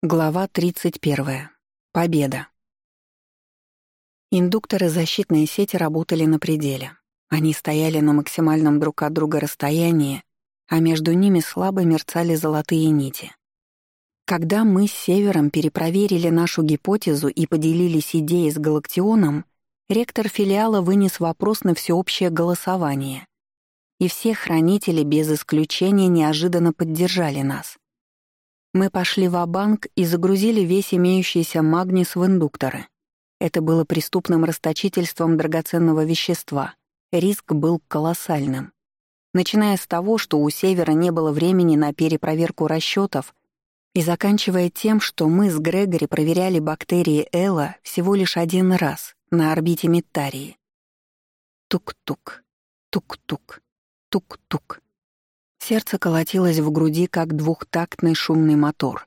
Глава 31. Победа. Индукторы защитной сети работали на пределе. Они стояли на максимальном друг от друга расстоянии, а между ними слабо мерцали золотые нити. Когда мы с Севером перепроверили нашу гипотезу и поделились идеей с Галактионом, ректор филиала вынес вопрос на всеобщее голосование. И все хранители без исключения неожиданно поддержали нас — мы пошли в банк и загрузили весь имеющийся магнис в индукторы. Это было преступным расточительством драгоценного вещества. Риск был колоссальным. Начиная с того, что у Севера не было времени на перепроверку расчетов, и заканчивая тем, что мы с Грегори проверяли бактерии Элла всего лишь один раз на орбите Миттарии. Тук-тук, тук-тук, тук-тук. Сердце колотилось в груди, как двухтактный шумный мотор.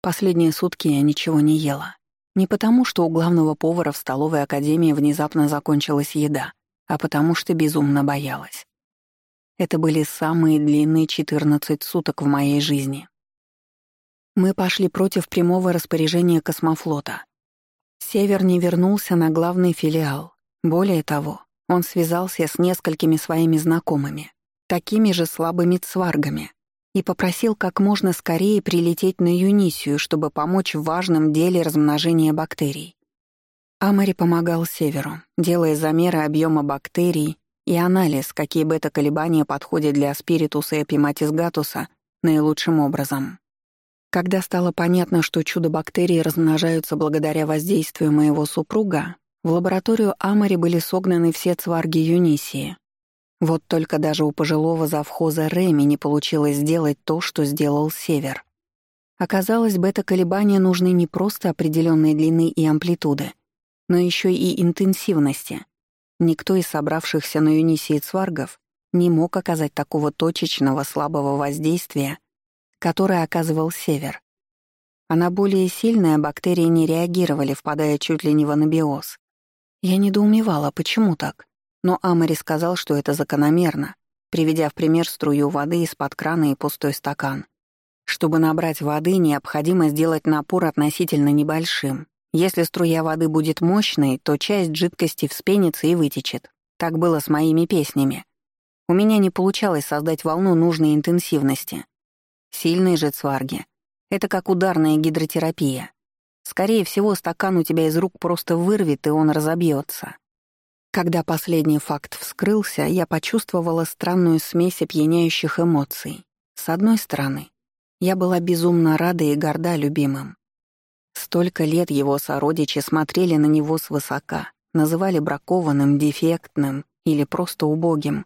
Последние сутки я ничего не ела. Не потому, что у главного повара в столовой академии внезапно закончилась еда, а потому что безумно боялась. Это были самые длинные 14 суток в моей жизни. Мы пошли против прямого распоряжения космофлота. Север не вернулся на главный филиал. Более того, он связался с несколькими своими знакомыми, такими же слабыми цваргами, и попросил как можно скорее прилететь на Юнисию, чтобы помочь в важном деле размножения бактерий. Амари помогал Северу, делая замеры объема бактерий и анализ, какие бета-колебания подходят для спиритуса и эпиматис наилучшим образом. Когда стало понятно, что чудо-бактерии размножаются благодаря воздействию моего супруга, в лабораторию Амари были согнаны все цварги Юнисии, вот только даже у пожилого завхоза Реми не получилось сделать то, что сделал Север. Оказалось, бета-колебания нужны не просто определенной длины и амплитуды, но еще и интенсивности. Никто из собравшихся на Юнисии цваргов не мог оказать такого точечного слабого воздействия, которое оказывал Север. А на более сильные бактерии не реагировали, впадая чуть ли не в анабиоз. Я недоумевала, почему так? Но Амари сказал, что это закономерно, приведя в пример струю воды из-под крана и пустой стакан. Чтобы набрать воды, необходимо сделать напор относительно небольшим. Если струя воды будет мощной, то часть жидкости вспенится и вытечет. Так было с моими песнями. У меня не получалось создать волну нужной интенсивности. Сильные же цварги — это как ударная гидротерапия. Скорее всего, стакан у тебя из рук просто вырвет, и он разобьется. Когда последний факт вскрылся, я почувствовала странную смесь опьяняющих эмоций. С одной стороны, я была безумно рада и горда любимым. Столько лет его сородичи смотрели на него свысока, называли бракованным, дефектным или просто убогим.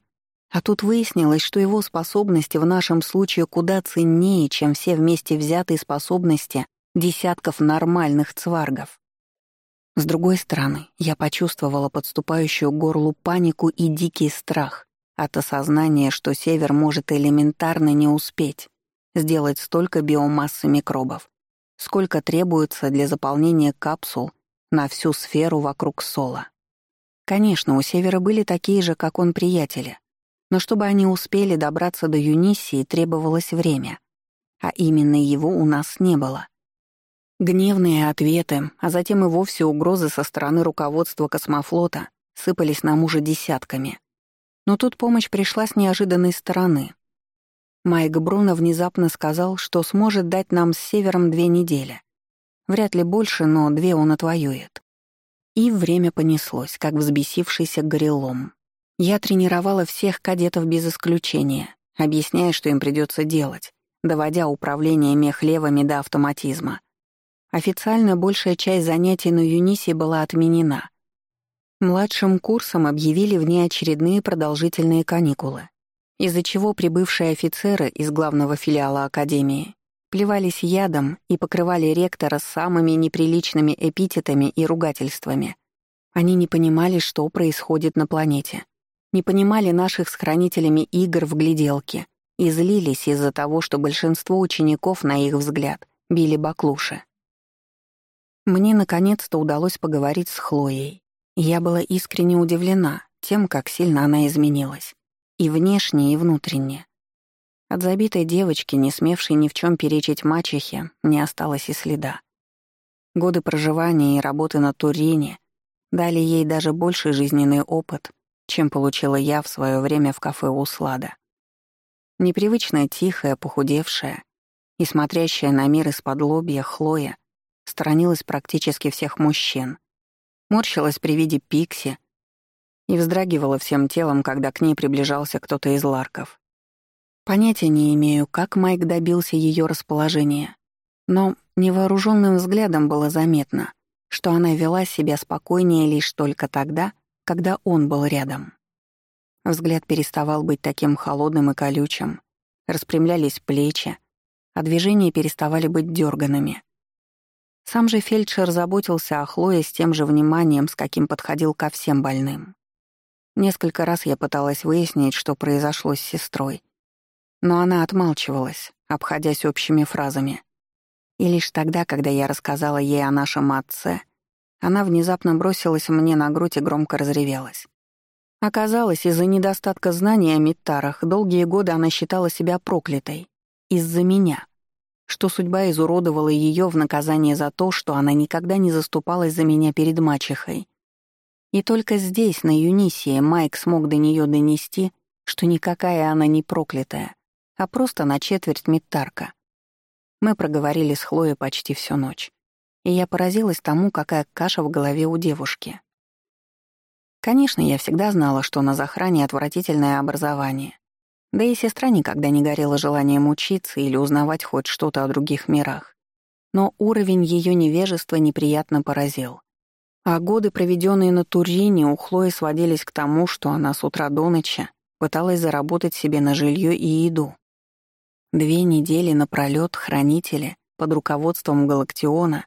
А тут выяснилось, что его способности в нашем случае куда ценнее, чем все вместе взятые способности десятков нормальных цваргов. С другой стороны, я почувствовала подступающую горлу панику и дикий страх от осознания, что Север может элементарно не успеть сделать столько биомассы микробов, сколько требуется для заполнения капсул на всю сферу вокруг Сола. Конечно, у Севера были такие же, как он, приятели, но чтобы они успели добраться до Юнисии, требовалось время, а именно его у нас не было. Гневные ответы, а затем и вовсе угрозы со стороны руководства космофлота сыпались на мужа десятками. Но тут помощь пришла с неожиданной стороны. Майк Бруно внезапно сказал, что сможет дать нам с Севером две недели. Вряд ли больше, но две он отвоюет. И время понеслось, как взбесившийся горелом. Я тренировала всех кадетов без исключения, объясняя, что им придется делать, доводя управление мехлевами до автоматизма — Официально большая часть занятий на Юнисе была отменена. Младшим курсом объявили внеочередные продолжительные каникулы, из-за чего прибывшие офицеры из главного филиала Академии плевались ядом и покрывали ректора самыми неприличными эпитетами и ругательствами. Они не понимали, что происходит на планете, не понимали наших с хранителями игр в гляделке и злились из-за того, что большинство учеников, на их взгляд, били баклуши. Мне наконец-то удалось поговорить с Хлоей. Я была искренне удивлена тем, как сильно она изменилась. И внешне, и внутренне. От забитой девочки, не смевшей ни в чем перечить мачехе, не осталось и следа. Годы проживания и работы на Турине дали ей даже больший жизненный опыт, чем получила я в свое время в кафе Услада. Непривычно тихая, похудевшая и смотрящая на мир из-под лобья Хлоя сторонилась практически всех мужчин, морщилась при виде Пикси и вздрагивала всем телом, когда к ней приближался кто-то из ларков. Понятия не имею, как Майк добился ее расположения, но невооруженным взглядом было заметно, что она вела себя спокойнее лишь только тогда, когда он был рядом. Взгляд переставал быть таким холодным и колючим, распрямлялись плечи, а движения переставали быть дерганными. Сам же фельдшер заботился о Хлое с тем же вниманием, с каким подходил ко всем больным. Несколько раз я пыталась выяснить, что произошло с сестрой, но она отмалчивалась, обходясь общими фразами. И лишь тогда, когда я рассказала ей о нашем отце, она внезапно бросилась мне на грудь и громко разревелась. Оказалось, из-за недостатка знаний о Миттарах долгие годы она считала себя проклятой. Из-за меня. Что судьба изуродовала ее в наказание за то, что она никогда не заступалась за меня перед мачехой. И только здесь, на Юнисии, Майк смог до нее донести, что никакая она не проклятая, а просто на четверть Миттарка. Мы проговорили с Хлоей почти всю ночь и я поразилась тому, какая каша в голове у девушки. Конечно, я всегда знала, что на захране отвратительное образование. Да и сестра никогда не горела желанием учиться или узнавать хоть что-то о других мирах. Но уровень ее невежества неприятно поразил. А годы, проведенные на Турине, у Хлои сводились к тому, что она с утра до ночи пыталась заработать себе на жилье и еду. Две недели напролёт хранители под руководством Галактиона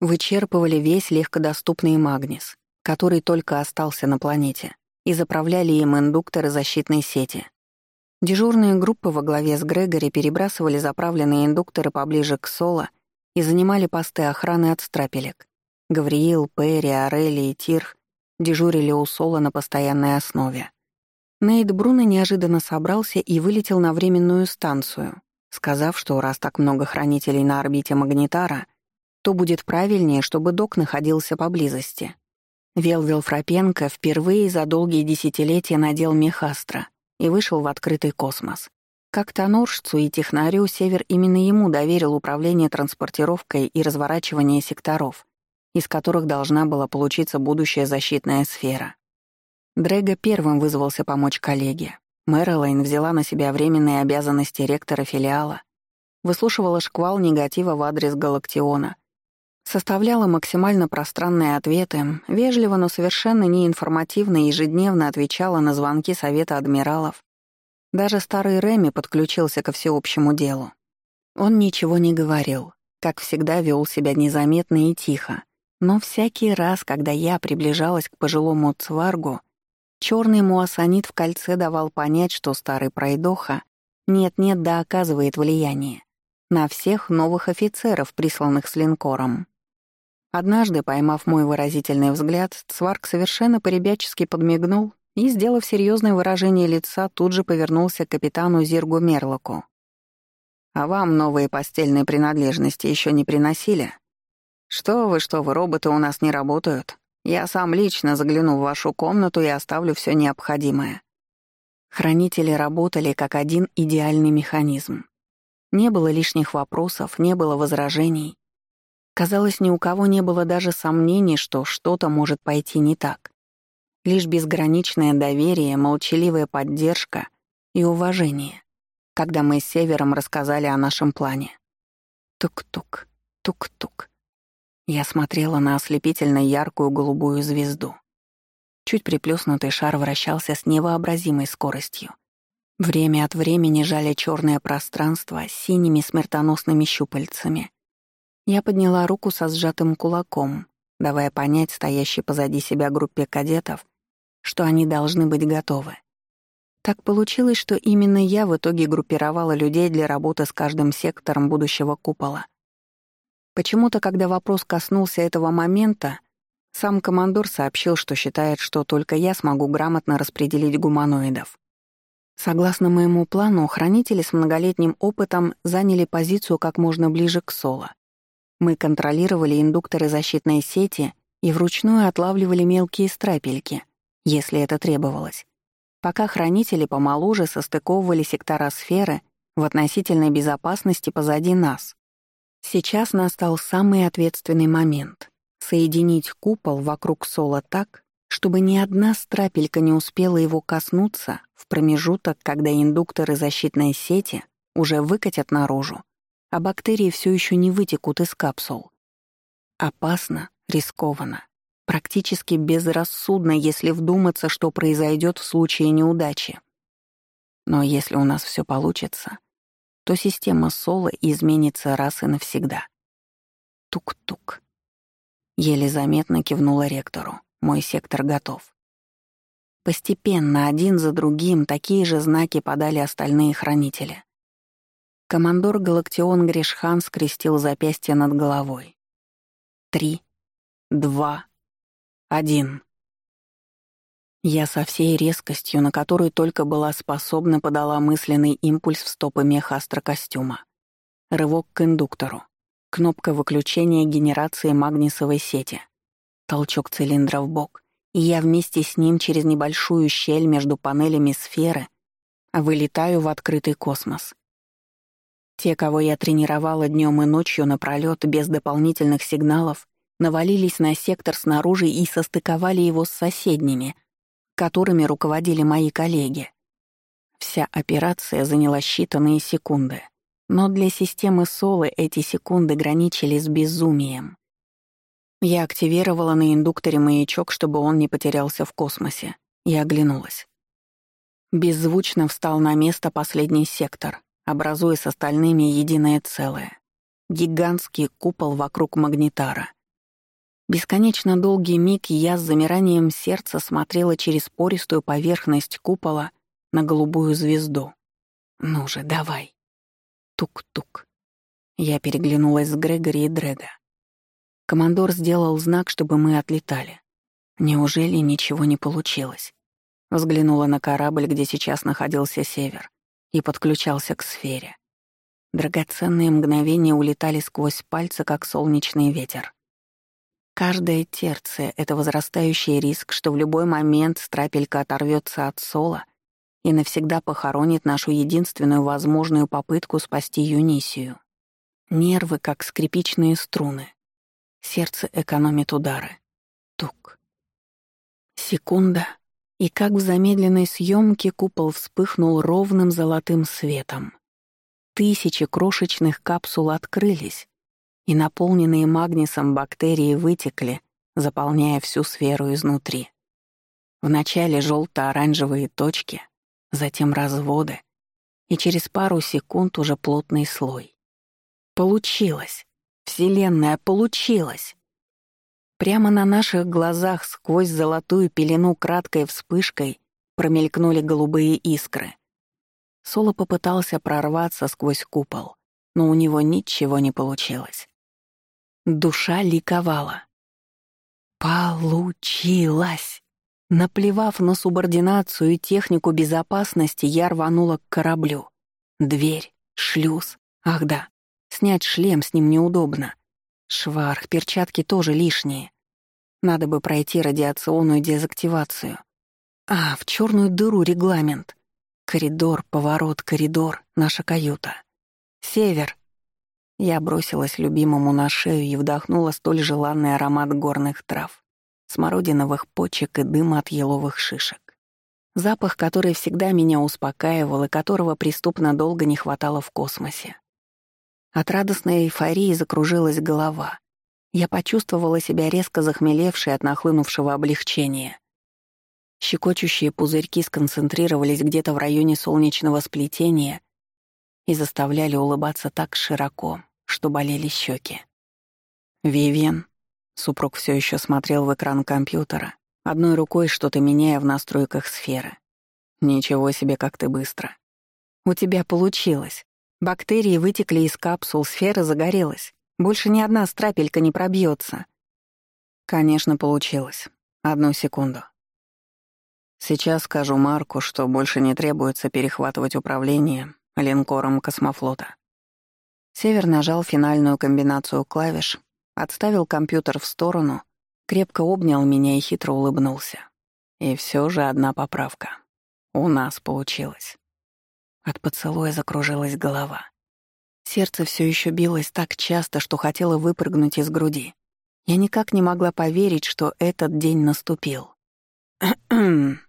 вычерпывали весь легкодоступный магнис, который только остался на планете, и заправляли им индукторы защитной сети. Дежурные группы во главе с Грегори перебрасывали заправленные индукторы поближе к Соло и занимали посты охраны от страпелек. Гавриил, Перри, Орелли и Тирх дежурили у Соло на постоянной основе. Нейт Бруно неожиданно собрался и вылетел на временную станцию, сказав, что раз так много хранителей на орбите Магнитара — то будет правильнее, чтобы док находился поблизости. Велвил Фрапенко впервые за долгие десятилетия надел мехастра и вышел в открытый космос. Как тоноржцу и технарю Север именно ему доверил управление транспортировкой и разворачивание секторов, из которых должна была получиться будущая защитная сфера. Дрэго первым вызвался помочь коллеге. Мэрилайн взяла на себя временные обязанности ректора филиала, выслушивала шквал негатива в адрес Галактиона Составляла максимально пространные ответы, вежливо, но совершенно неинформативно ежедневно отвечала на звонки Совета адмиралов. Даже старый Реми подключился ко всеобщему делу. Он ничего не говорил, как всегда вел себя незаметно и тихо, но всякий раз, когда я приближалась к пожилому цваргу, черный муассанит в кольце давал понять, что старый пройдоха нет-нет да оказывает влияние на всех новых офицеров, присланных с линкором. Однажды, поймав мой выразительный взгляд, Цварк совершенно поребячески подмигнул и, сделав серьезное выражение лица, тут же повернулся к капитану Зиргу Мерлоку. «А вам новые постельные принадлежности еще не приносили? Что вы, что вы, роботы у нас не работают. Я сам лично загляну в вашу комнату и оставлю все необходимое». Хранители работали как один идеальный механизм. Не было лишних вопросов, не было возражений. Казалось, ни у кого не было даже сомнений, что что-то может пойти не так. Лишь безграничное доверие, молчаливая поддержка и уважение, когда мы с Севером рассказали о нашем плане. Тук-тук, тук-тук. Я смотрела на ослепительно яркую голубую звезду. Чуть приплюснутый шар вращался с невообразимой скоростью. Время от времени жали черное пространство синими смертоносными щупальцами — я подняла руку со сжатым кулаком, давая понять стоящей позади себя группе кадетов, что они должны быть готовы. Так получилось, что именно я в итоге группировала людей для работы с каждым сектором будущего купола. Почему-то, когда вопрос коснулся этого момента, сам командор сообщил, что считает, что только я смогу грамотно распределить гуманоидов. Согласно моему плану, хранители с многолетним опытом заняли позицию как можно ближе к Соло. Мы контролировали индукторы защитной сети и вручную отлавливали мелкие страпельки, если это требовалось, пока хранители помоложе состыковывали сектора сферы в относительной безопасности позади нас. Сейчас настал самый ответственный момент — соединить купол вокруг Соло так, чтобы ни одна страпелька не успела его коснуться в промежуток, когда индукторы защитной сети уже выкатят наружу, а бактерии все еще не вытекут из капсул. Опасно, рискованно, практически безрассудно, если вдуматься, что произойдет в случае неудачи. Но если у нас все получится, то система Соло изменится раз и навсегда. Тук-тук. Еле заметно кивнула ректору. Мой сектор готов. Постепенно, один за другим, такие же знаки подали остальные хранители. Командор Галактион Гришхан скрестил запястье над головой. Три, два, один. Я со всей резкостью, на которую только была способна, подала мысленный импульс в стопы меха астрокостюма. Рывок к индуктору. Кнопка выключения генерации магнисовой сети — Толчок цилиндра в бок, и я вместе с ним через небольшую щель между панелями сферы вылетаю в открытый космос. Те, кого я тренировала днем и ночью напролёт без дополнительных сигналов, навалились на сектор снаружи и состыковали его с соседними, которыми руководили мои коллеги. Вся операция заняла считанные секунды. Но для системы Солы эти секунды граничили с безумием. Я активировала на индукторе маячок, чтобы он не потерялся в космосе, и оглянулась. Беззвучно встал на место последний сектор, образуя с остальными единое целое. Гигантский купол вокруг магнитара. Бесконечно долгий миг я с замиранием сердца смотрела через пористую поверхность купола на голубую звезду. «Ну же, давай!» Тук-тук. Я переглянулась с Грегори и Дрэга. Командор сделал знак, чтобы мы отлетали. Неужели ничего не получилось? Взглянула на корабль, где сейчас находился север, и подключался к сфере. Драгоценные мгновения улетали сквозь пальцы, как солнечный ветер. Каждая терция — это возрастающий риск, что в любой момент страпелька оторвется от сола и навсегда похоронит нашу единственную возможную попытку спасти Юнисию. Нервы, как скрипичные струны, Сердце экономит удары. Тук. Секунда, и как в замедленной съемке купол вспыхнул ровным золотым светом. Тысячи крошечных капсул открылись, и наполненные магнисом бактерии вытекли, заполняя всю сферу изнутри. Вначале желто-оранжевые точки, затем разводы, и через пару секунд уже плотный слой. Получилось! Вселенная, получилось! Прямо на наших глазах сквозь золотую пелену краткой вспышкой промелькнули голубые искры. Соло попытался прорваться сквозь купол, но у него ничего не получилось. Душа ликовала. Получилось! Наплевав на субординацию и технику безопасности, я рванула к кораблю. Дверь, шлюз. Ах да, Снять шлем с ним неудобно. Шварх, перчатки тоже лишние. Надо бы пройти радиационную дезактивацию. А, в черную дыру регламент. Коридор, поворот, коридор, наша каюта. Север. Я бросилась любимому на шею и вдохнула столь желанный аромат горных трав, смородиновых почек и дыма от еловых шишек. Запах, который всегда меня успокаивал и которого преступно долго не хватало в космосе. От радостной эйфории закружилась голова. Я почувствовала себя резко захмелевшей от нахлынувшего облегчения. Щекочущие пузырьки сконцентрировались где-то в районе солнечного сплетения и заставляли улыбаться так широко, что болели щеки. «Вивьен», — супруг все еще смотрел в экран компьютера, одной рукой что-то меняя в настройках сферы. «Ничего себе, как ты быстро. У тебя получилось. Бактерии вытекли из капсул, сфера загорелась. Больше ни одна страпелька не пробьется. Конечно, получилось. Одну секунду. Сейчас скажу Марку, что больше не требуется перехватывать управление линкором космофлота. Север нажал финальную комбинацию клавиш, отставил компьютер в сторону, крепко обнял меня и хитро улыбнулся. И все же одна поправка. У нас получилось. От поцелуя закружилась голова. Сердце все еще билось так часто, что хотело выпрыгнуть из груди. Я никак не могла поверить, что этот день наступил. Мы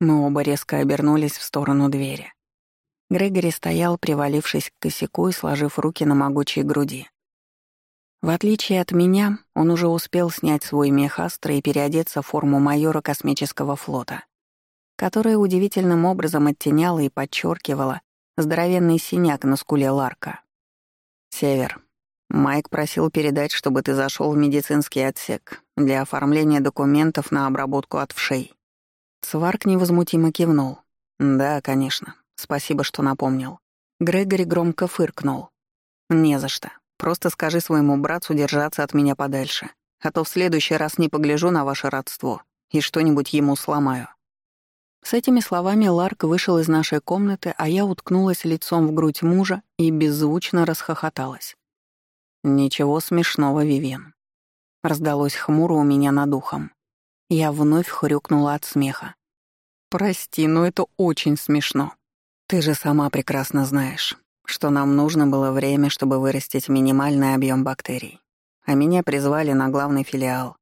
оба резко обернулись в сторону двери. Грегори стоял, привалившись к косяку и сложив руки на могучей груди. В отличие от меня, он уже успел снять свой мех Астра и переодеться в форму майора космического флота, которая удивительным образом оттеняла и подчеркивала здоровенный синяк на скуле Ларка. «Север, Майк просил передать, чтобы ты зашел в медицинский отсек для оформления документов на обработку от вшей». Сварк невозмутимо кивнул. «Да, конечно. Спасибо, что напомнил». Грегори громко фыркнул. «Не за что. Просто скажи своему братцу держаться от меня подальше, а то в следующий раз не погляжу на ваше родство и что-нибудь ему сломаю». С этими словами Ларк вышел из нашей комнаты, а я уткнулась лицом в грудь мужа и беззвучно расхохоталась. «Ничего смешного, Вивен». Раздалось хмуро у меня над ухом. Я вновь хрюкнула от смеха. «Прости, но это очень смешно. Ты же сама прекрасно знаешь, что нам нужно было время, чтобы вырастить минимальный объем бактерий. А меня призвали на главный филиал.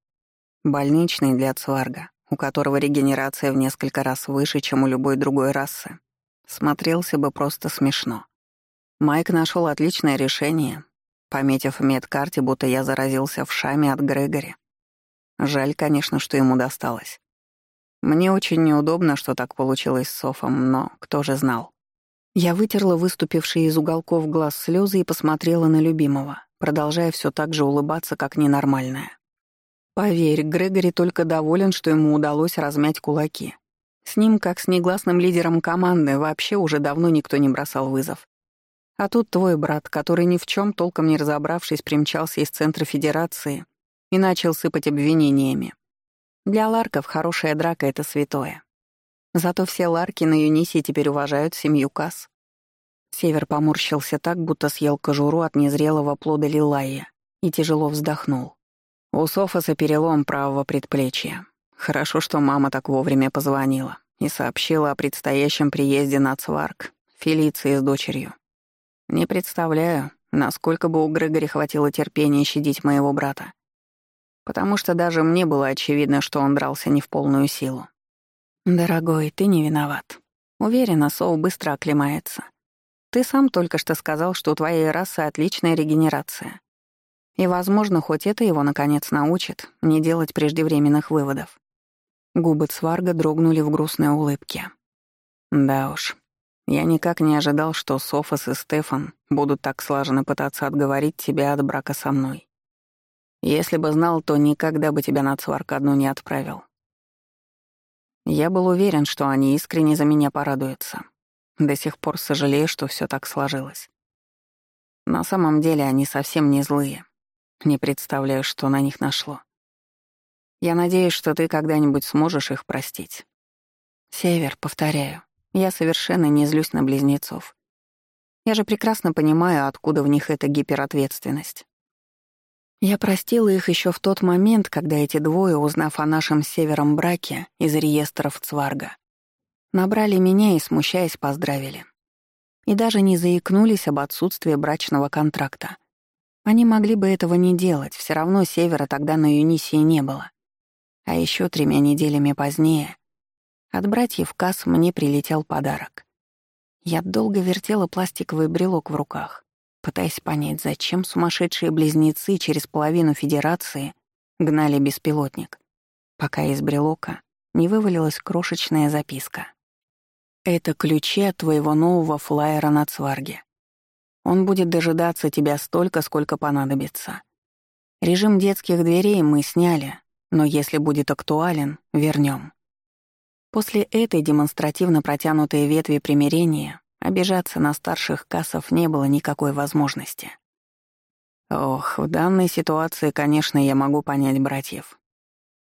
Больничный для Цварга, у которого регенерация в несколько раз выше, чем у любой другой расы. Смотрелся бы просто смешно. Майк нашел отличное решение, пометив в медкарте, будто я заразился в шаме от Грегори. Жаль, конечно, что ему досталось. Мне очень неудобно, что так получилось с Софом, но кто же знал. Я вытерла выступившие из уголков глаз слезы и посмотрела на любимого, продолжая все так же улыбаться, как ненормальная. Поверь, Грегори только доволен, что ему удалось размять кулаки. С ним, как с негласным лидером команды, вообще уже давно никто не бросал вызов. А тут твой брат, который ни в чем толком не разобравшись, примчался из центра Федерации и начал сыпать обвинениями. Для ларков хорошая драка — это святое. Зато все ларки на Юнисии теперь уважают семью Касс. Север поморщился так, будто съел кожуру от незрелого плода лилая и тяжело вздохнул. У Софоса перелом правого предплечья. Хорошо, что мама так вовремя позвонила и сообщила о предстоящем приезде на Цварк, Фелиции с дочерью. Не представляю, насколько бы у Грегори хватило терпения щадить моего брата. Потому что даже мне было очевидно, что он дрался не в полную силу. «Дорогой, ты не виноват. Уверена, Соу быстро оклемается. Ты сам только что сказал, что у твоей расы отличная регенерация. И, возможно, хоть это его, наконец, научит не делать преждевременных выводов». Губы Цварга дрогнули в грустной улыбке. «Да уж, я никак не ожидал, что Софос и Стефан будут так слаженно пытаться отговорить тебя от брака со мной. Если бы знал, то никогда бы тебя на цварк одну не отправил. Я был уверен, что они искренне за меня порадуются. До сих пор сожалею, что все так сложилось. На самом деле они совсем не злые. Не представляю, что на них нашло. Я надеюсь, что ты когда-нибудь сможешь их простить. Север, повторяю, я совершенно не злюсь на близнецов. Я же прекрасно понимаю, откуда в них эта гиперответственность. Я простила их еще в тот момент, когда эти двое, узнав о нашем севером браке из реестров Цварга, набрали меня и, смущаясь, поздравили. И даже не заикнулись об отсутствии брачного контракта. Они могли бы этого не делать, все равно севера тогда на Юнисии не было. А еще тремя неделями позднее от братьев Касс мне прилетел подарок. Я долго вертела пластиковый брелок в руках, пытаясь понять, зачем сумасшедшие близнецы через половину Федерации гнали беспилотник, пока из брелока не вывалилась крошечная записка. «Это ключи от твоего нового флайера на Цварге. Он будет дожидаться тебя столько, сколько понадобится. Режим детских дверей мы сняли, но если будет актуален, вернем. После этой демонстративно протянутой ветви примирения обижаться на старших кассов не было никакой возможности. Ох, в данной ситуации, конечно, я могу понять братьев.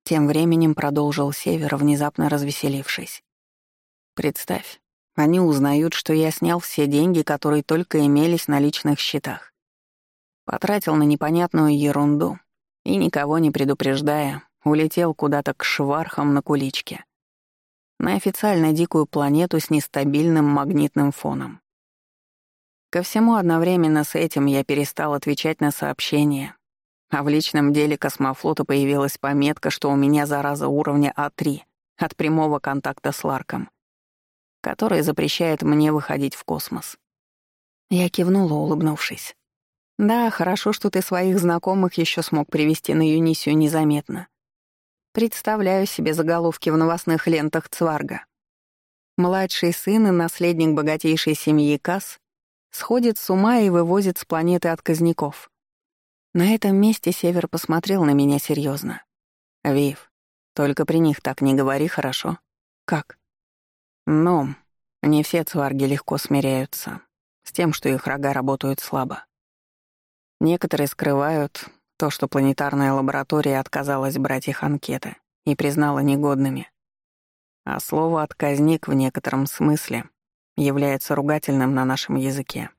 Тем временем продолжил Север, внезапно развеселившись. Представь, они узнают, что я снял все деньги, которые только имелись на личных счетах. Потратил на непонятную ерунду и, никого не предупреждая, улетел куда-то к швархам на куличке. На официально дикую планету с нестабильным магнитным фоном. Ко всему одновременно с этим я перестал отвечать на сообщения, а в личном деле космофлота появилась пометка, что у меня зараза уровня А3 от прямого контакта с Ларком, который запрещает мне выходить в космос. Я кивнула, улыбнувшись. «Да, хорошо, что ты своих знакомых еще смог привести на Юнисию незаметно. Представляю себе заголовки в новостных лентах Цварга. Младший сын и наследник богатейшей семьи Касс сходит с ума и вывозит с планеты отказников. На этом месте Север посмотрел на меня серьезно. «Вив, только при них так не говори, хорошо?» «Как?» «Ну, не все цварги легко смиряются с тем, что их рога работают слабо. Некоторые скрывают то, что планетарная лаборатория отказалась брать их анкеты и признала негодными. А слово «отказник» в некотором смысле является ругательным на нашем языке.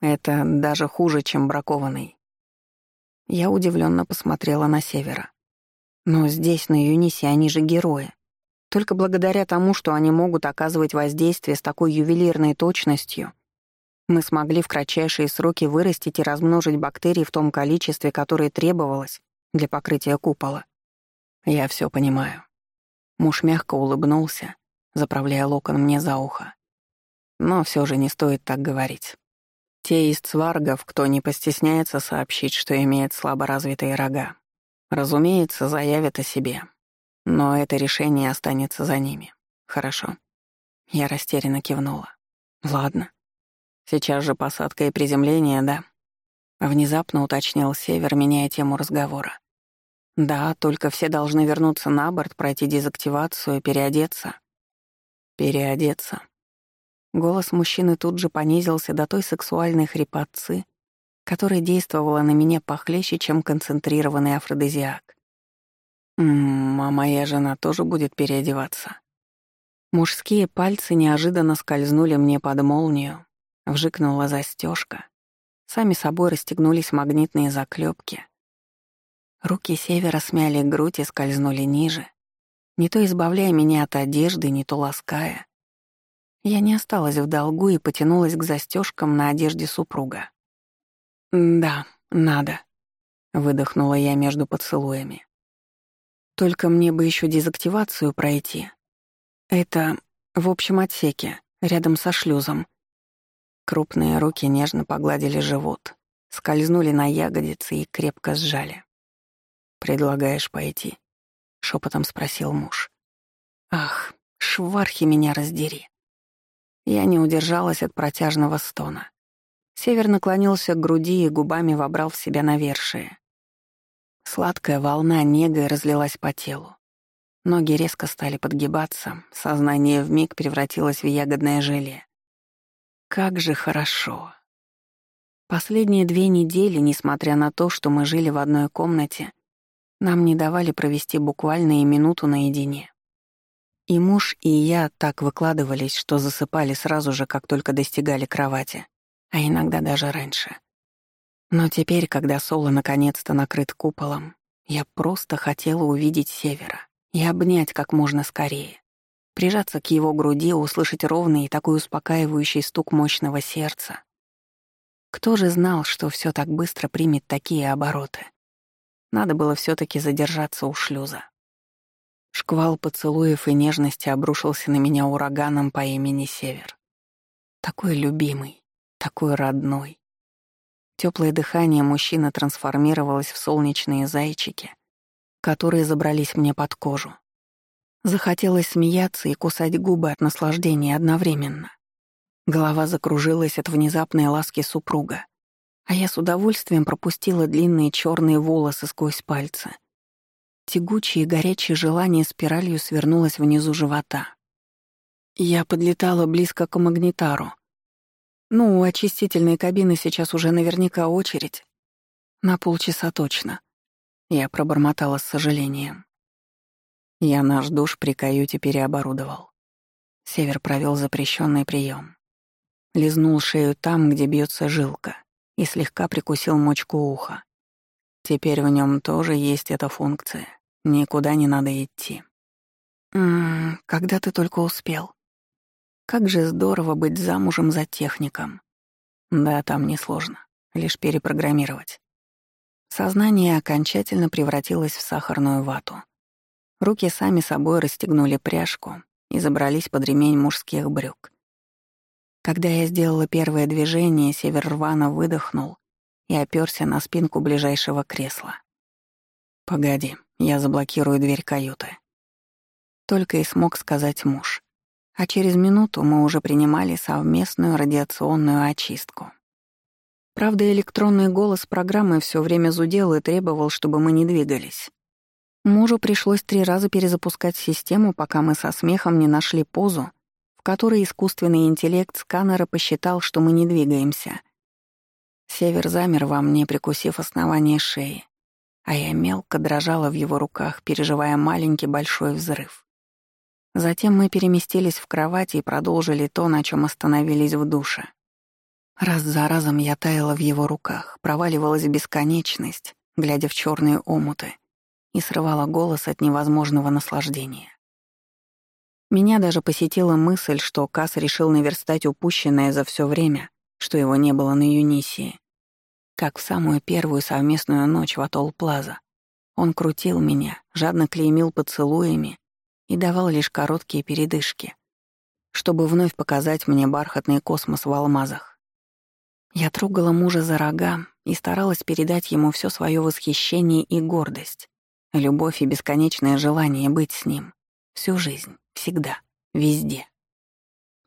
Это даже хуже, чем бракованный. Я удивленно посмотрела на севера. Но здесь, на Юнисе, они же герои. Только благодаря тому, что они могут оказывать воздействие с такой ювелирной точностью, мы смогли в кратчайшие сроки вырастить и размножить бактерии в том количестве, которое требовалось для покрытия купола. Я все понимаю. Муж мягко улыбнулся, заправляя локон мне за ухо. Но все же не стоит так говорить. Те из цваргов, кто не постесняется сообщить, что имеет слаборазвитые рога, разумеется, заявят о себе. Но это решение останется за ними. Хорошо. Я растерянно кивнула. Ладно. Сейчас же посадка и приземление, да? Внезапно уточнил Север, меняя тему разговора. Да, только все должны вернуться на борт, пройти дезактивацию, переодеться. Переодеться. Голос мужчины тут же понизился до той сексуальной хрипотцы, которая действовала на меня похлеще, чем концентрированный афродизиак. «Ммм, а моя жена тоже будет переодеваться?» Мужские пальцы неожиданно скользнули мне под молнию, вжикнула застежка. Сами собой расстегнулись магнитные заклепки. Руки севера смяли грудь и скользнули ниже, не то избавляя меня от одежды, не то лаская. Я не осталась в долгу и потянулась к застежкам на одежде супруга. «Да, надо», — выдохнула я между поцелуями. «Только мне бы еще дезактивацию пройти. Это в общем отсеке, рядом со шлюзом». Крупные руки нежно погладили живот, скользнули на ягодицы и крепко сжали. «Предлагаешь пойти?» — шепотом спросил муж. «Ах, швархи меня раздери!» Я не удержалась от протяжного стона. Север наклонился к груди и губами вобрал в себя навершие. Сладкая волна негой разлилась по телу. Ноги резко стали подгибаться, сознание вмиг превратилось в ягодное желе. Как же хорошо. Последние две недели, несмотря на то, что мы жили в одной комнате, нам не давали провести буквально и минуту наедине. И муж, и я так выкладывались, что засыпали сразу же, как только достигали кровати, а иногда даже раньше. Но теперь, когда Соло наконец-то накрыт куполом, я просто хотела увидеть Севера и обнять как можно скорее, прижаться к его груди, услышать ровный и такой успокаивающий стук мощного сердца. Кто же знал, что все так быстро примет такие обороты? Надо было все таки задержаться у шлюза. Шквал поцелуев и нежности обрушился на меня ураганом по имени Север. Такой любимый, такой родной. Теплое дыхание мужчины трансформировалось в солнечные зайчики, которые забрались мне под кожу. Захотелось смеяться и кусать губы от наслаждения одновременно. Голова закружилась от внезапной ласки супруга, а я с удовольствием пропустила длинные черные волосы сквозь пальцы — Тягучее и горячее желание спиралью свернулось внизу живота. Я подлетала близко к магнитару. Ну, у очистительной кабины сейчас уже наверняка очередь. На полчаса точно. Я пробормотала с сожалением. Я наш душ при каюте переоборудовал. Север провел запрещенный прием. Лизнул шею там, где бьется жилка, и слегка прикусил мочку уха. Теперь в нем тоже есть эта функция. Никуда не надо идти. Ммм, когда ты только успел. Как же здорово быть замужем за техником. Да, там несложно. Лишь перепрограммировать. Сознание окончательно превратилось в сахарную вату. Руки сами собой расстегнули пряжку и забрались под ремень мужских брюк. Когда я сделала первое движение, Север рвано выдохнул и оперся на спинку ближайшего кресла. «Погоди, я заблокирую дверь каюты». Только и смог сказать муж. А через минуту мы уже принимали совместную радиационную очистку. Правда, электронный голос программы все время зудел и требовал, чтобы мы не двигались. Мужу пришлось три раза перезапускать систему, пока мы со смехом не нашли позу, который искусственный интеллект сканера посчитал, что мы не двигаемся. Север замер во мне, прикусив основание шеи, а я мелко дрожала в его руках, переживая маленький большой взрыв. Затем мы переместились в кровать и продолжили то, на чем остановились в душе. Раз за разом я таяла в его руках, проваливалась в бесконечность, глядя в черные омуты, и срывала голос от невозможного наслаждения. Меня даже посетила мысль, что Кас решил наверстать упущенное за все время, что его не было на Юнисии. Как в самую первую совместную ночь в Атолл Плаза. Он крутил меня, жадно клеймил поцелуями и давал лишь короткие передышки, чтобы вновь показать мне бархатный космос в алмазах. Я трогала мужа за рога и старалась передать ему все свое восхищение и гордость, любовь и бесконечное желание быть с ним всю жизнь. Всегда. Везде.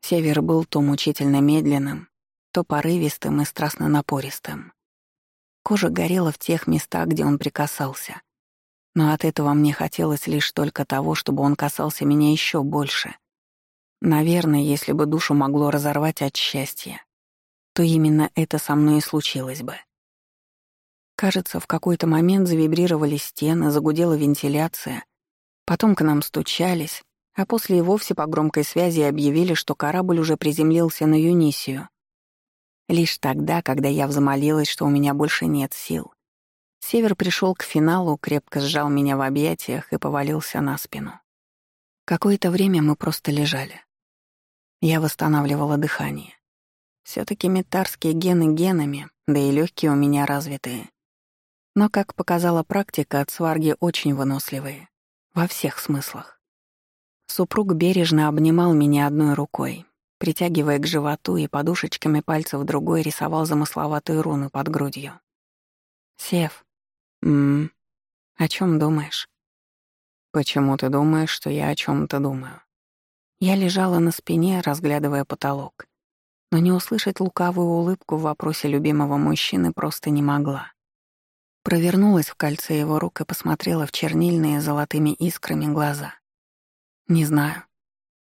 Север был то мучительно медленным, то порывистым и страстно напористым. Кожа горела в тех местах, где он прикасался. Но от этого мне хотелось лишь только того, чтобы он касался меня еще больше. Наверное, если бы душу могло разорвать от счастья, то именно это со мной и случилось бы. Кажется, в какой-то момент завибрировали стены, загудела вентиляция, потом к нам стучались, а после и вовсе по громкой связи объявили, что корабль уже приземлился на Юнисию. Лишь тогда, когда я взмолилась, что у меня больше нет сил, Север пришел к финалу, крепко сжал меня в объятиях и повалился на спину. Какое-то время мы просто лежали. Я восстанавливала дыхание. все таки метарские гены генами, да и легкие у меня развитые. Но, как показала практика, от сварги очень выносливые. Во всех смыслах. Супруг бережно обнимал меня одной рукой, притягивая к животу и подушечками пальцев другой рисовал замысловатые руны под грудью. «Сев, м о чем думаешь?» «Почему ты думаешь, что я о чем то думаю?» Я лежала на спине, разглядывая потолок, но не услышать лукавую улыбку в вопросе любимого мужчины просто не могла. Провернулась в кольце его рук и посмотрела в чернильные золотыми искрами глаза. «Не знаю».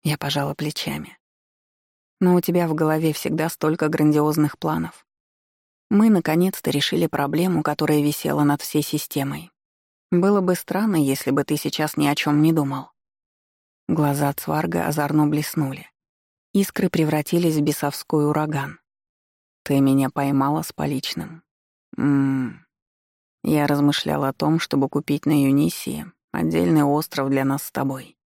Я пожала плечами. «Но у тебя в голове всегда столько грандиозных планов. Мы наконец-то решили проблему, которая висела над всей системой. Было бы странно, если бы ты сейчас ни о чем не думал». Глаза Цварга озорно блеснули. Искры превратились в бесовской ураган. «Ты меня поймала с поличным». «Ммм...» Я размышлял о том, чтобы купить на Юнисии отдельный остров для нас с тобой.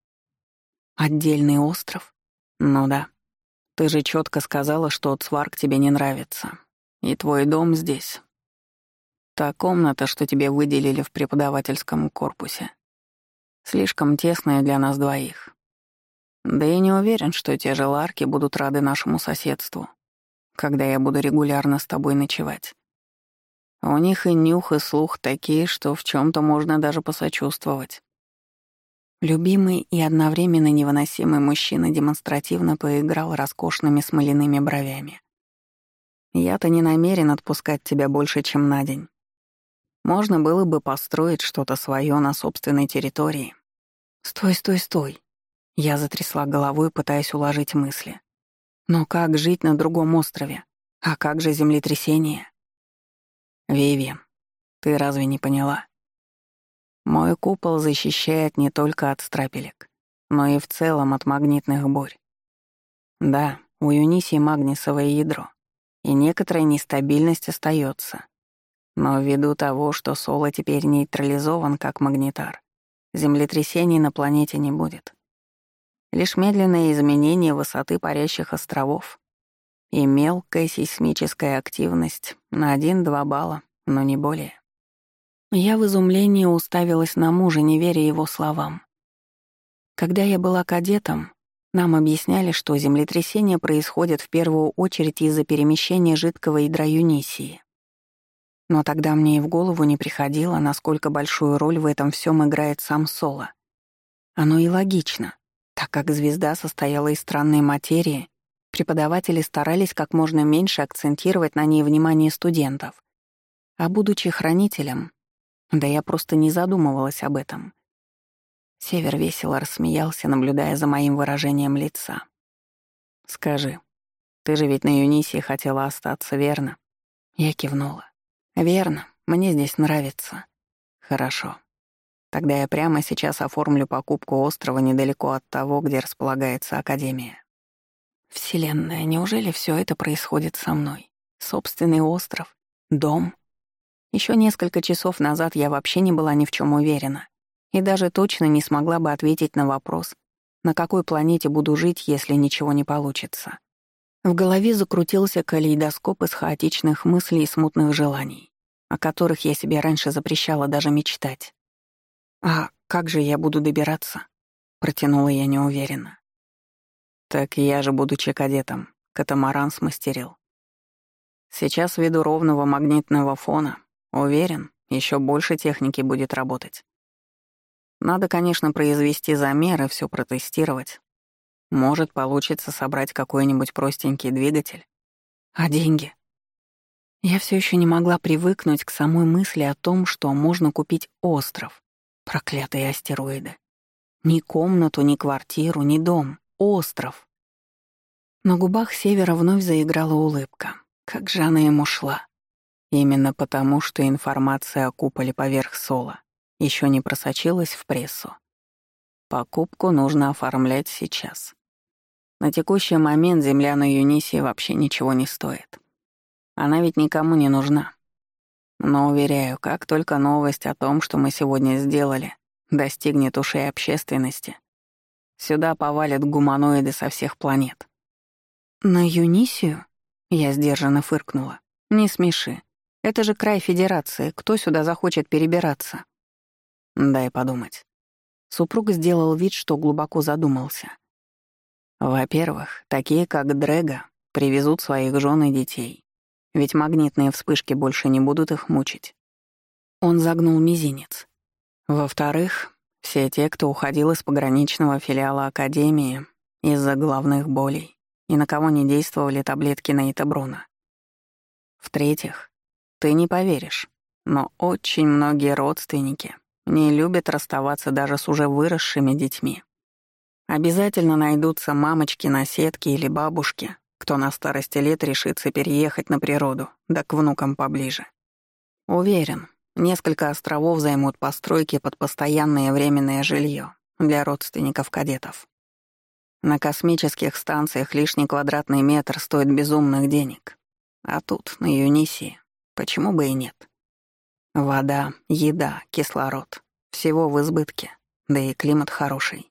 Отдельный остров? Ну да. Ты же четко сказала, что Цварк тебе не нравится. И твой дом здесь. Та комната, что тебе выделили в преподавательском корпусе. Слишком тесная для нас двоих. Да и не уверен, что те же ларки будут рады нашему соседству, когда я буду регулярно с тобой ночевать. У них и нюх, и слух такие, что в чем то можно даже посочувствовать. Любимый и одновременно невыносимый мужчина демонстративно поиграл роскошными смоляными бровями. «Я-то не намерен отпускать тебя больше, чем на день. Можно было бы построить что-то свое на собственной территории». «Стой, стой, стой!» Я затрясла головой, пытаясь уложить мысли. «Но как жить на другом острове? А как же землетрясение?» «Виви, ты разве не поняла? Мой купол защищает не только от страпелек, но и в целом от магнитных бурь. Да, у Юнисии магнисовое ядро, и некоторая нестабильность остается. Но ввиду того, что Соло теперь нейтрализован как магнитар, землетрясений на планете не будет. Лишь медленное изменение высоты парящих островов и мелкая сейсмическая активность на 1-2 балла, но не более. Я в изумлении уставилась на мужа, не веря его словам. Когда я была кадетом, нам объясняли, что землетрясения происходят в первую очередь из-за перемещения жидкого ядра Юнисии. Но тогда мне и в голову не приходило, насколько большую роль в этом всем играет сам Соло. Оно и логично, так как звезда состояла из странной материи, преподаватели старались как можно меньше акцентировать на ней внимание студентов. А будучи хранителем, да я просто не задумывалась об этом. Север весело рассмеялся, наблюдая за моим выражением лица. «Скажи, ты же ведь на Юнисии хотела остаться, верно?» Я кивнула. «Верно, мне здесь нравится». «Хорошо. Тогда я прямо сейчас оформлю покупку острова недалеко от того, где располагается Академия». «Вселенная, неужели все это происходит со мной? Собственный остров? Дом?» Еще несколько часов назад я вообще не была ни в чем уверена и даже точно не смогла бы ответить на вопрос, на какой планете буду жить, если ничего не получится. В голове закрутился калейдоскоп из хаотичных мыслей и смутных желаний, о которых я себе раньше запрещала даже мечтать. «А как же я буду добираться?» — протянула я неуверенно. «Так я же, будучи кадетом, катамаран смастерил. Сейчас ввиду ровного магнитного фона Уверен, еще больше техники будет работать. Надо, конечно, произвести замеры, все протестировать. Может, получится собрать какой-нибудь простенький двигатель. А деньги? Я все еще не могла привыкнуть к самой мысли о том, что можно купить остров. Проклятые астероиды. Ни комнату, ни квартиру, ни дом. Остров. На губах Севера вновь заиграла улыбка. Как же она ему шла. Именно потому, что информация о куполе поверх Сола еще не просочилась в прессу. Покупку нужно оформлять сейчас. На текущий момент земля на Юнисии вообще ничего не стоит. Она ведь никому не нужна. Но, уверяю, как только новость о том, что мы сегодня сделали, достигнет ушей общественности, сюда повалят гуманоиды со всех планет. «На Юнисию?» — я сдержанно фыркнула. «Не смеши. Это же край Федерации, кто сюда захочет перебираться? Дай подумать. Супруг сделал вид, что глубоко задумался. Во-первых, такие как Дрэга привезут своих жен и детей, ведь магнитные вспышки больше не будут их мучить. Он загнул мизинец. Во-вторых, все те, кто уходил из пограничного филиала Академии из-за головных болей и на кого не действовали таблетки Нейтабруна. В-третьих, ты не поверишь, но очень многие родственники не любят расставаться даже с уже выросшими детьми. Обязательно найдутся мамочки на сетке или бабушки, кто на старости лет решится переехать на природу, да к внукам поближе. Уверен, несколько островов займут постройки под постоянное временное жилье для родственников кадетов. На космических станциях лишний квадратный метр стоит безумных денег. А тут, на Юнисии, Почему бы и нет? Вода, еда, кислород. Всего в избытке. Да и климат хороший.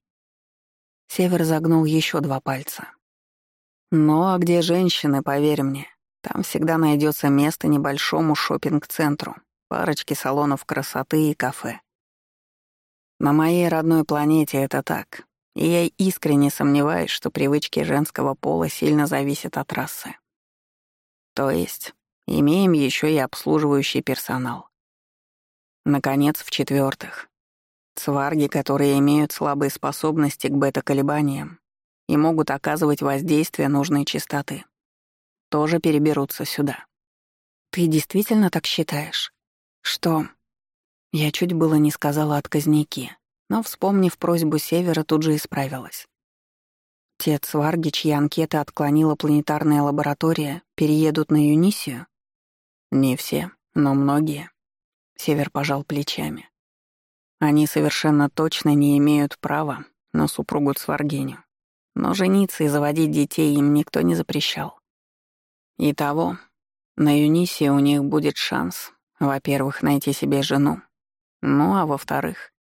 Север загнул еще два пальца. Ну а где женщины, поверь мне, там всегда найдется место небольшому шопинг-центру, парочке салонов красоты и кафе. На моей родной планете это так, и я искренне сомневаюсь, что привычки женского пола сильно зависят от расы. То есть Имеем еще и обслуживающий персонал. Наконец, в-четвертых, цварги, которые имеют слабые способности к бета-колебаниям и могут оказывать воздействие нужной частоты, тоже переберутся сюда. Ты действительно так считаешь? Что? Я чуть было не сказала отказники, но, вспомнив просьбу Севера, тут же исправилась. Те цварги, чьи анкеты отклонила планетарная лаборатория, переедут на Юнисию? Не все, но многие. Север пожал плечами. Они совершенно точно не имеют права на супругу Цваргиню. Но жениться и заводить детей им никто не запрещал. Итого, на Юнисе у них будет шанс, во-первых, найти себе жену, ну а во-вторых,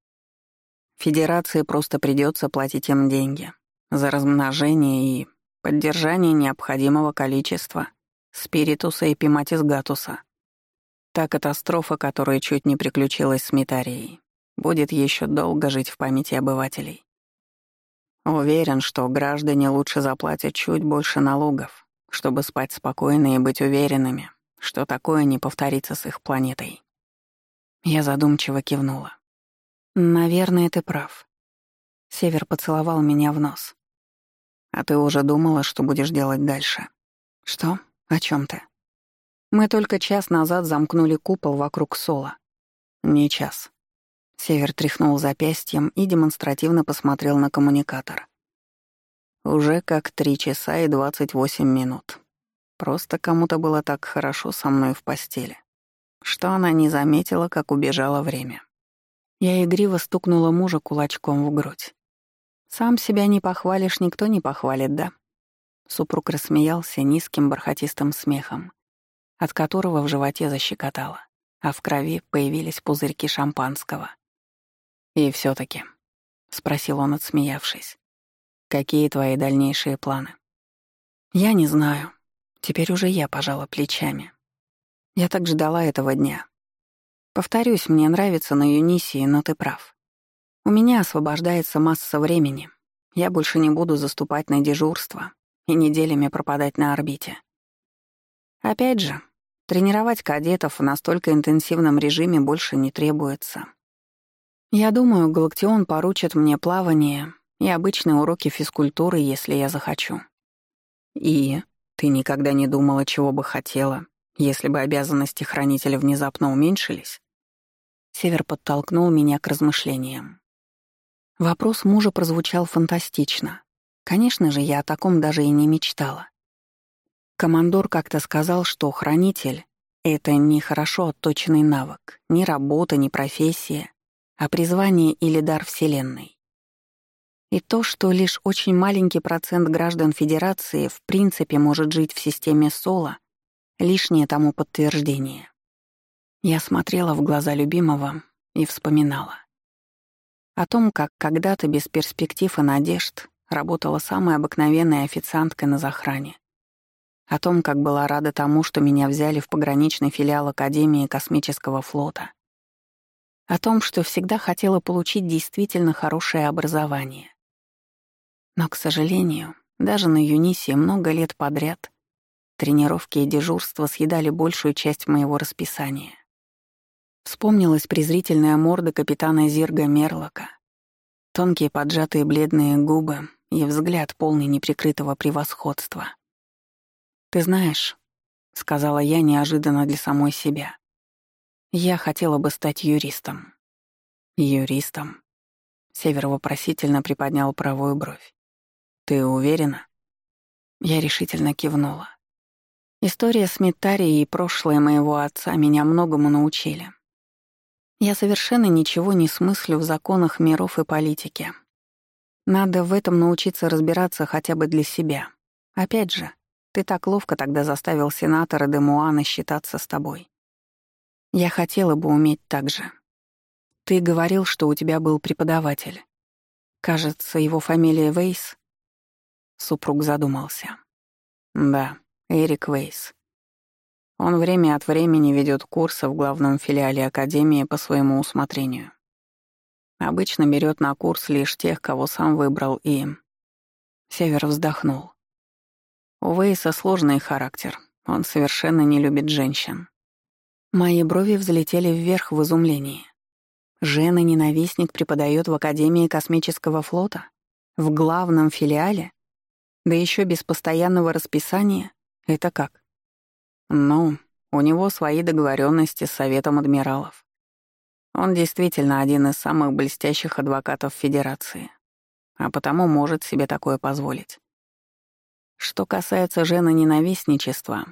Федерации просто придется платить им деньги за размножение и поддержание необходимого количества спиритуса и пиматис гатуса. Та катастрофа, которая чуть не приключилась с Митарией, будет еще долго жить в памяти обывателей. Уверен, что граждане лучше заплатят чуть больше налогов, чтобы спать спокойно и быть уверенными, что такое не повторится с их планетой. Я задумчиво кивнула. «Наверное, ты прав». Север поцеловал меня в нос. «А ты уже думала, что будешь делать дальше?» «Что? О чем ты?» «Мы только час назад замкнули купол вокруг Сола». «Не час. Север тряхнул запястьем и демонстративно посмотрел на коммуникатор. Уже как три часа и двадцать восемь минут. Просто кому-то было так хорошо со мной в постели, что она не заметила, как убежало время. Я игриво стукнула мужа кулачком в грудь. «Сам себя не похвалишь, никто не похвалит, да?» Супруг рассмеялся низким бархатистым смехом, от которого в животе защекотало, а в крови появились пузырьки шампанского. «И все таки спросил он, отсмеявшись, — «какие твои дальнейшие планы?» «Я не знаю. Теперь уже я пожала плечами. Я так ждала этого дня. Повторюсь, мне нравится на Юнисии, но ты прав. У меня освобождается масса времени. Я больше не буду заступать на дежурство и неделями пропадать на орбите. Опять же, тренировать кадетов в настолько интенсивном режиме больше не требуется. Я думаю, Галактион поручит мне плавание и обычные уроки физкультуры, если я захочу. И ты никогда не думала, чего бы хотела, если бы обязанности хранителя внезапно уменьшились? Север подтолкнул меня к размышлениям. Вопрос мужа прозвучал фантастично. Конечно же, я о таком даже и не мечтала. Командор как-то сказал, что хранитель — это не хорошо отточенный навык, ни работа, ни профессия, а призвание или дар Вселенной. И то, что лишь очень маленький процент граждан Федерации в принципе может жить в системе Соло, лишнее тому подтверждение. Я смотрела в глаза любимого и вспоминала. О том, как когда-то без перспектив и надежд работала самой обыкновенной официанткой на захране. О том, как была рада тому, что меня взяли в пограничный филиал Академии космического флота о том, что всегда хотела получить действительно хорошее образование. Но, к сожалению, даже на Юнисе много лет подряд тренировки и дежурства съедали большую часть моего расписания. Вспомнилась презрительная морда капитана Зирга Мерлока, тонкие поджатые бледные губы и взгляд полный неприкрытого превосходства. «Ты знаешь», — сказала я неожиданно для самой себя, я хотела бы стать юристом. Юристом? Север вопросительно приподнял правую бровь. Ты уверена? Я решительно кивнула. История с Митарией и прошлое моего отца меня многому научили. Я совершенно ничего не смыслю в законах миров и политике. Надо в этом научиться разбираться хотя бы для себя. Опять же, ты так ловко тогда заставил сенатора де Муана считаться с тобой. Я хотела бы уметь так же. Ты говорил, что у тебя был преподаватель. Кажется, его фамилия Вейс. Супруг задумался. Да, Эрик Вейс. Он время от времени ведет курсы в главном филиале Академии по своему усмотрению. Обычно берет на курс лишь тех, кого сам выбрал и... Север вздохнул. У Вейса сложный характер. Он совершенно не любит женщин. Мои брови взлетели вверх в изумлении. Жена-ненавистник преподает в Академии космического флота? В главном филиале? Да еще без постоянного расписания? Это как? Ну, у него свои договоренности с Советом адмиралов. Он действительно один из самых блестящих адвокатов Федерации, а потому может себе такое позволить. Что касается жены ненавистничества,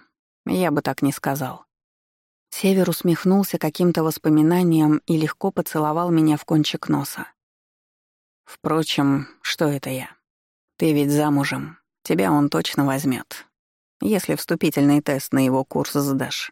я бы так не сказал. Север усмехнулся каким-то воспоминанием и легко поцеловал меня в кончик носа. «Впрочем, что это я? Ты ведь замужем. Тебя он точно возьмет, если вступительный тест на его курс сдашь».